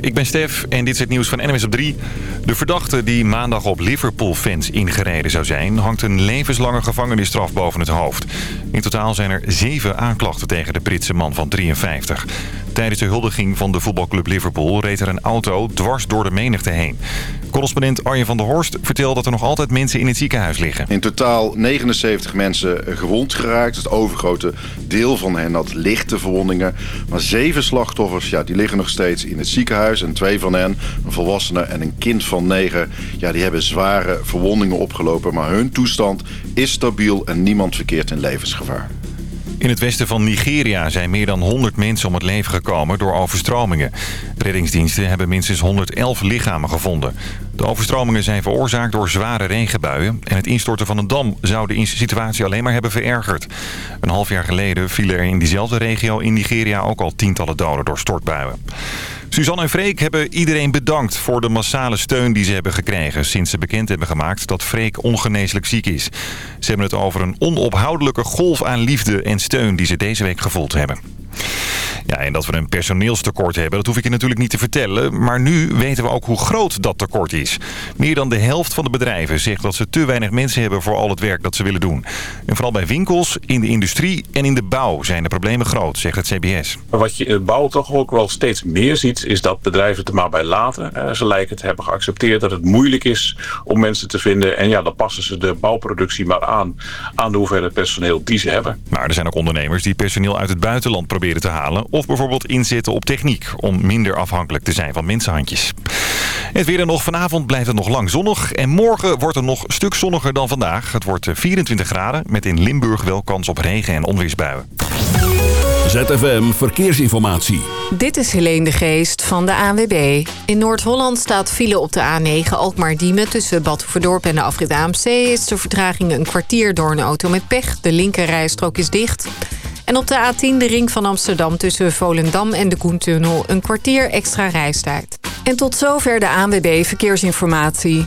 Ik ben Stef en dit is het nieuws van NMS op 3. De verdachte die maandag op Liverpool-fans ingereden zou zijn... hangt een levenslange gevangenisstraf boven het hoofd. In totaal zijn er zeven aanklachten tegen de Britse man van 53. Tijdens de huldiging van de voetbalclub Liverpool reed er een auto dwars door de menigte heen. Correspondent Arjen van der Horst vertelt dat er nog altijd mensen in het ziekenhuis liggen. In totaal 79 mensen gewond geraakt. Het overgrote deel van hen had lichte verwondingen. Maar zeven slachtoffers ja, die liggen nog steeds in het ziekenhuis. En twee van hen, een volwassene en een kind van negen... Ja, die hebben zware verwondingen opgelopen. Maar hun toestand is stabiel en niemand verkeert in levensgevaar. In het westen van Nigeria zijn meer dan 100 mensen om het leven gekomen door overstromingen. Reddingsdiensten hebben minstens 111 lichamen gevonden. De overstromingen zijn veroorzaakt door zware regenbuien... en het instorten van een dam zou de situatie alleen maar hebben verergerd. Een half jaar geleden vielen er in diezelfde regio in Nigeria ook al tientallen doden door stortbuien. Suzanne en Freek hebben iedereen bedankt voor de massale steun die ze hebben gekregen... sinds ze bekend hebben gemaakt dat Freek ongeneeslijk ziek is. Ze hebben het over een onophoudelijke golf aan liefde en steun die ze deze week gevoeld hebben. Ja, en dat we een personeelstekort hebben, dat hoef ik je natuurlijk niet te vertellen. Maar nu weten we ook hoe groot dat tekort is. Meer dan de helft van de bedrijven zegt dat ze te weinig mensen hebben voor al het werk dat ze willen doen. En vooral bij winkels, in de industrie en in de bouw zijn de problemen groot, zegt het CBS. Wat je in de bouw toch ook wel steeds meer ziet, is dat bedrijven het er maar bij laten. Eh, ze lijken het hebben geaccepteerd dat het moeilijk is om mensen te vinden. En ja, dan passen ze de bouwproductie maar aan, aan de hoeveelheid personeel die ze hebben. Maar er zijn ook ondernemers die personeel uit het buitenland proberen te halen of bijvoorbeeld inzetten op techniek om minder afhankelijk te zijn van mensenhandjes. Het weer nog. Vanavond blijft het nog lang zonnig. En morgen wordt het nog een stuk zonniger dan vandaag. Het wordt 24 eh, graden met in Limburg wel kans op regen- en onweersbuien. ZFM Verkeersinformatie. Dit is Helene de Geest van de ANWB. In Noord-Holland staat file op de A9 Alkmaar-Diemen... tussen Bad Hoeverdorp en de afrit AMC... is de vertraging een kwartier door een auto met pech. De linkerrijstrook is dicht... En op de A10 de ring van Amsterdam tussen Volendam en de Koentunnel... een kwartier extra reistijd. En tot zover de ANWB Verkeersinformatie.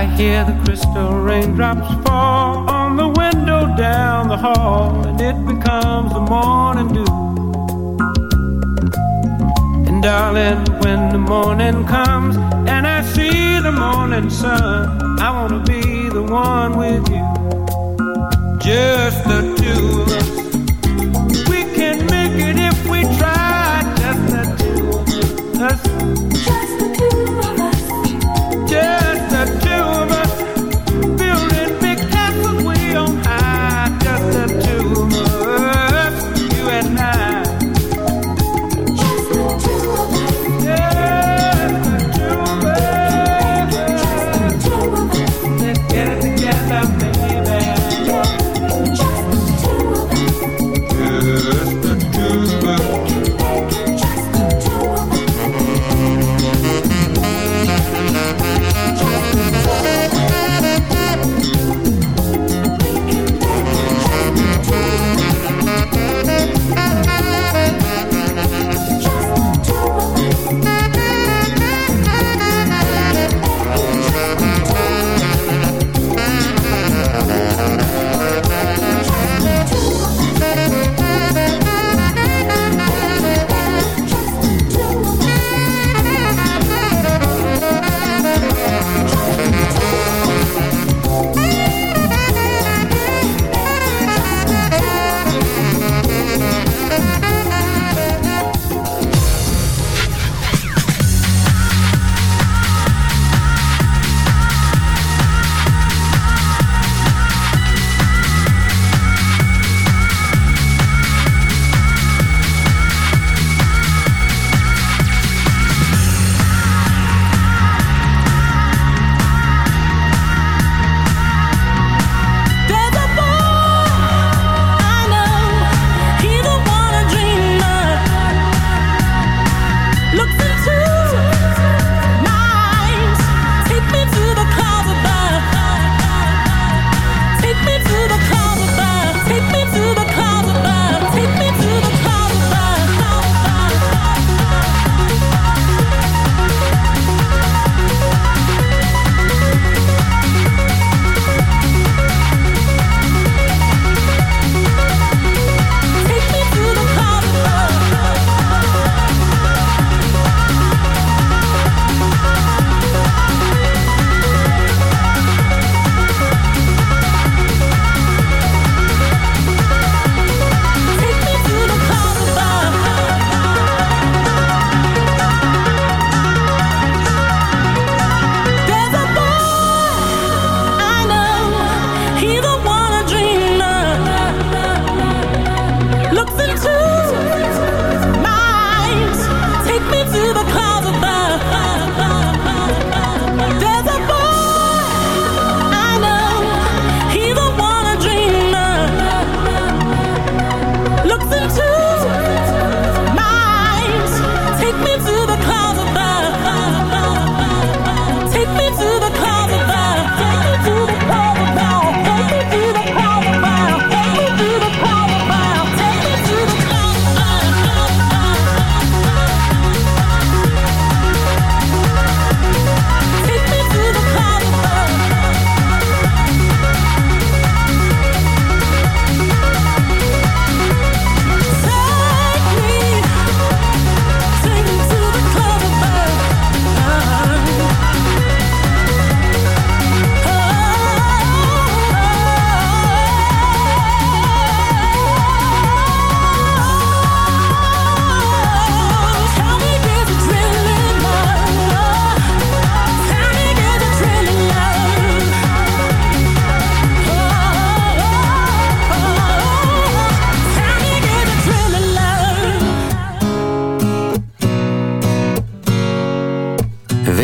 I hear the crystal raindrops fall on the window down the hall, and it becomes the morning dew. And darling, when the morning comes and I see the morning sun, I wanna be the one with you. Just the two of us. We can make it if we try.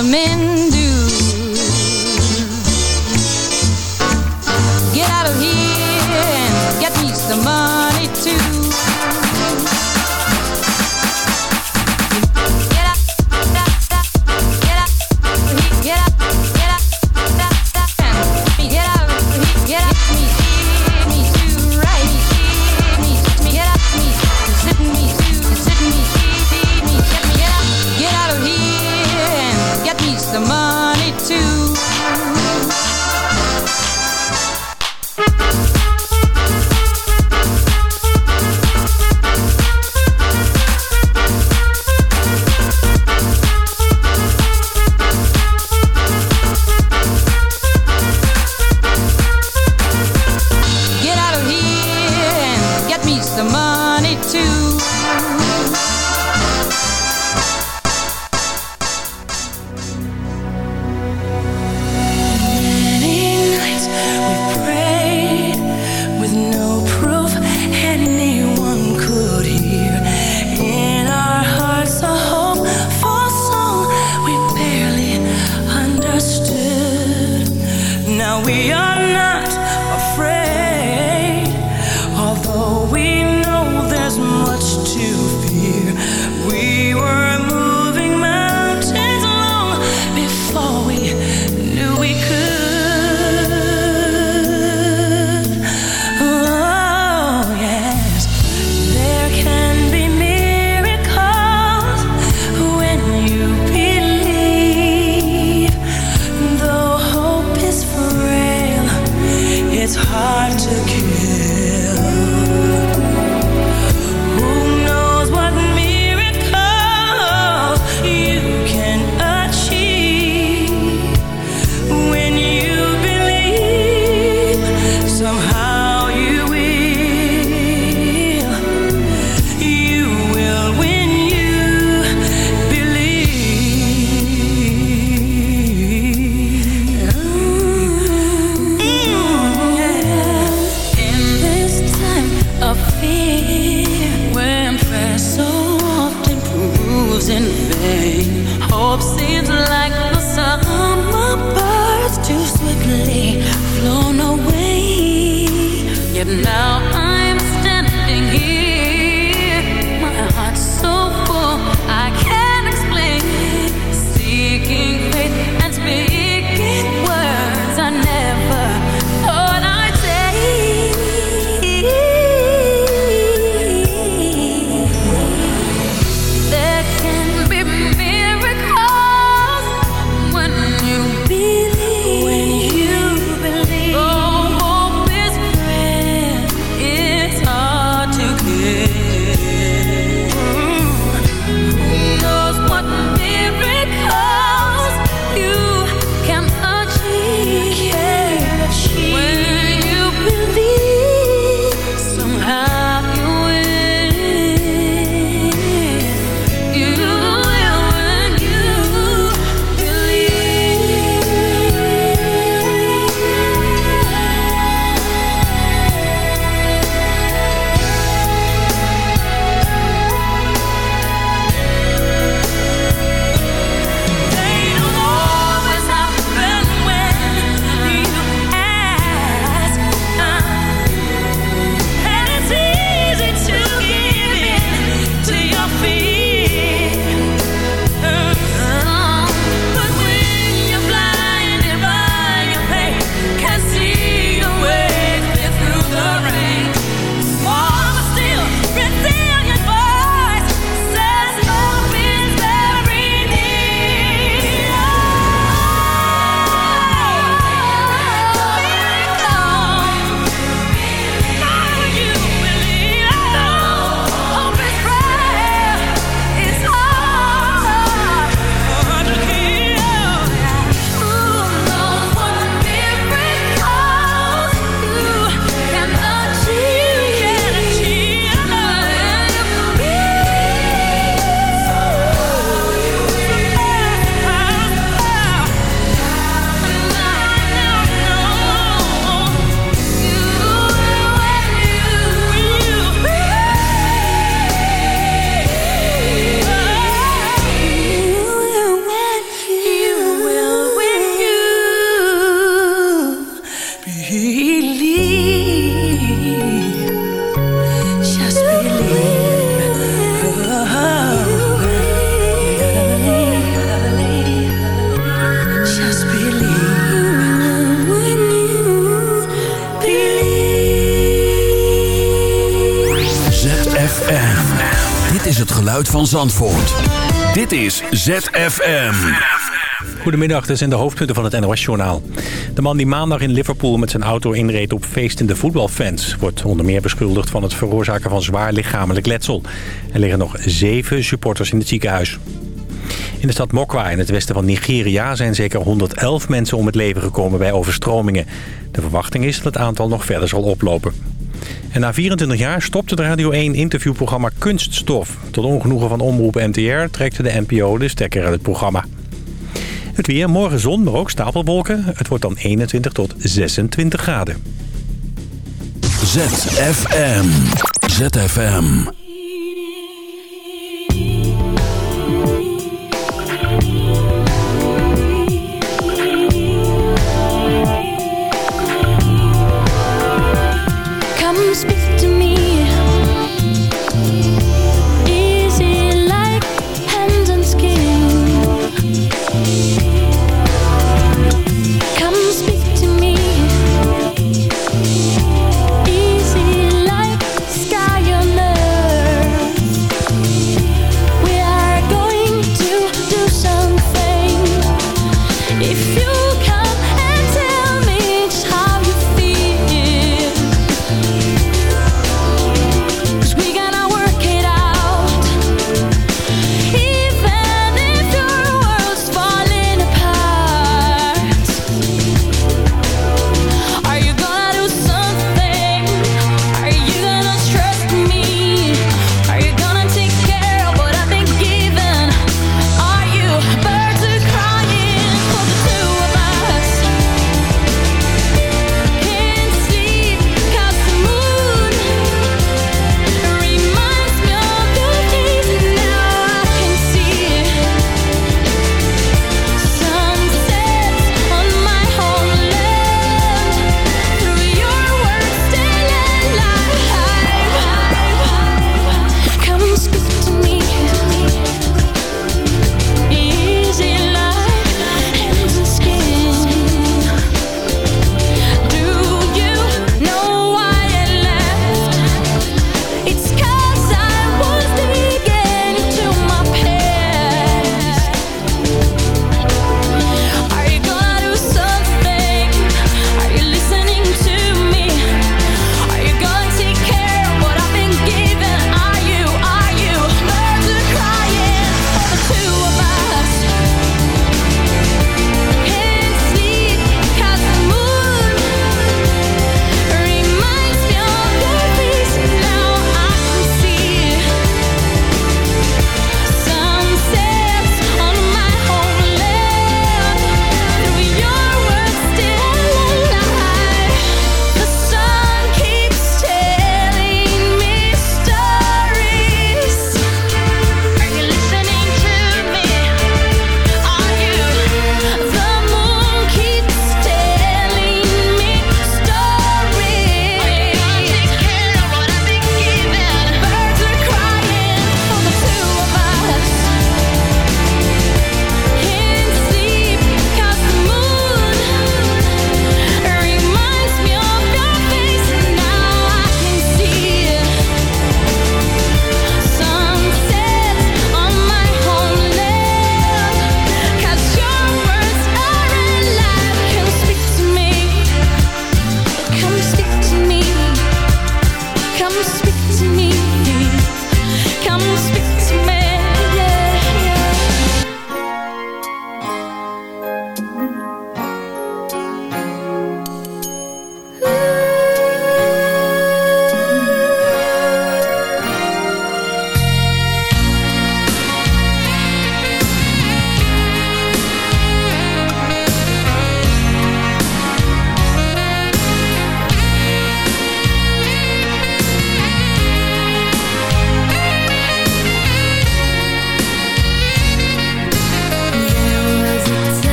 the man. Zandvoort. Dit is ZFM. Goedemiddag, dit zijn de hoofdpunten van het NOS-journaal. De man die maandag in Liverpool met zijn auto inreed op feestende voetbalfans... wordt onder meer beschuldigd van het veroorzaken van zwaar lichamelijk letsel. Er liggen nog zeven supporters in het ziekenhuis. In de stad Mokwa in het westen van Nigeria zijn zeker 111 mensen om het leven gekomen bij overstromingen. De verwachting is dat het aantal nog verder zal oplopen. En na 24 jaar stopte het Radio 1 interviewprogramma Kunststof. Tot ongenoegen van omroep NTR trekte de NPO de stekker uit het programma. Het weer, morgen zon, maar ook stapelwolken. Het wordt dan 21 tot 26 graden. ZFM. ZFM.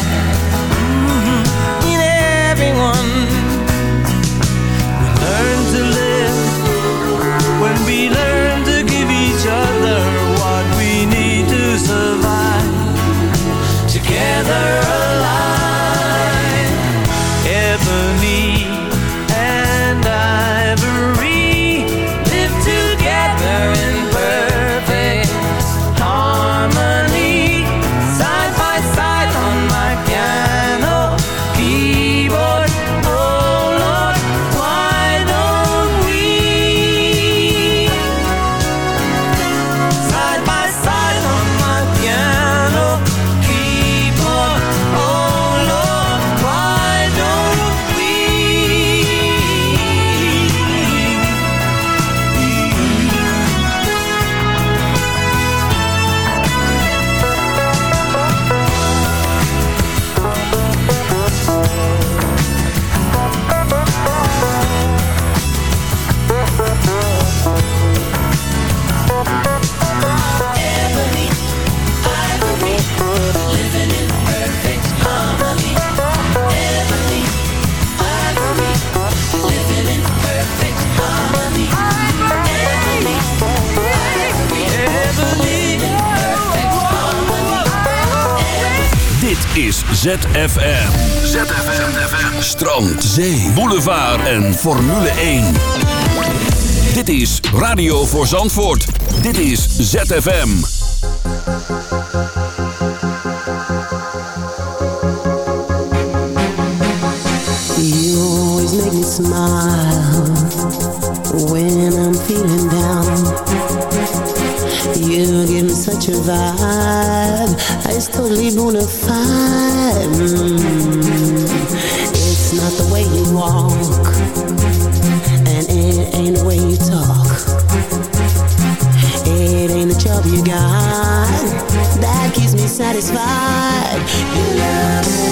mm -hmm. in everyone. ZFM. ZFM. Strand, zee, boulevard en Formule 1. Dit is Radio voor Zandvoort. Dit is ZFM. You always make me smile when I'm feeling down. You give me such a vibe. It's totally bona fide. It's not the way you walk, and it ain't the way you talk. It ain't the job you got that keeps me satisfied. Your love feels